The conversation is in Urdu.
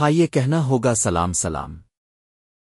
ہاں یہ کہنا ہوگا سلام سلام۔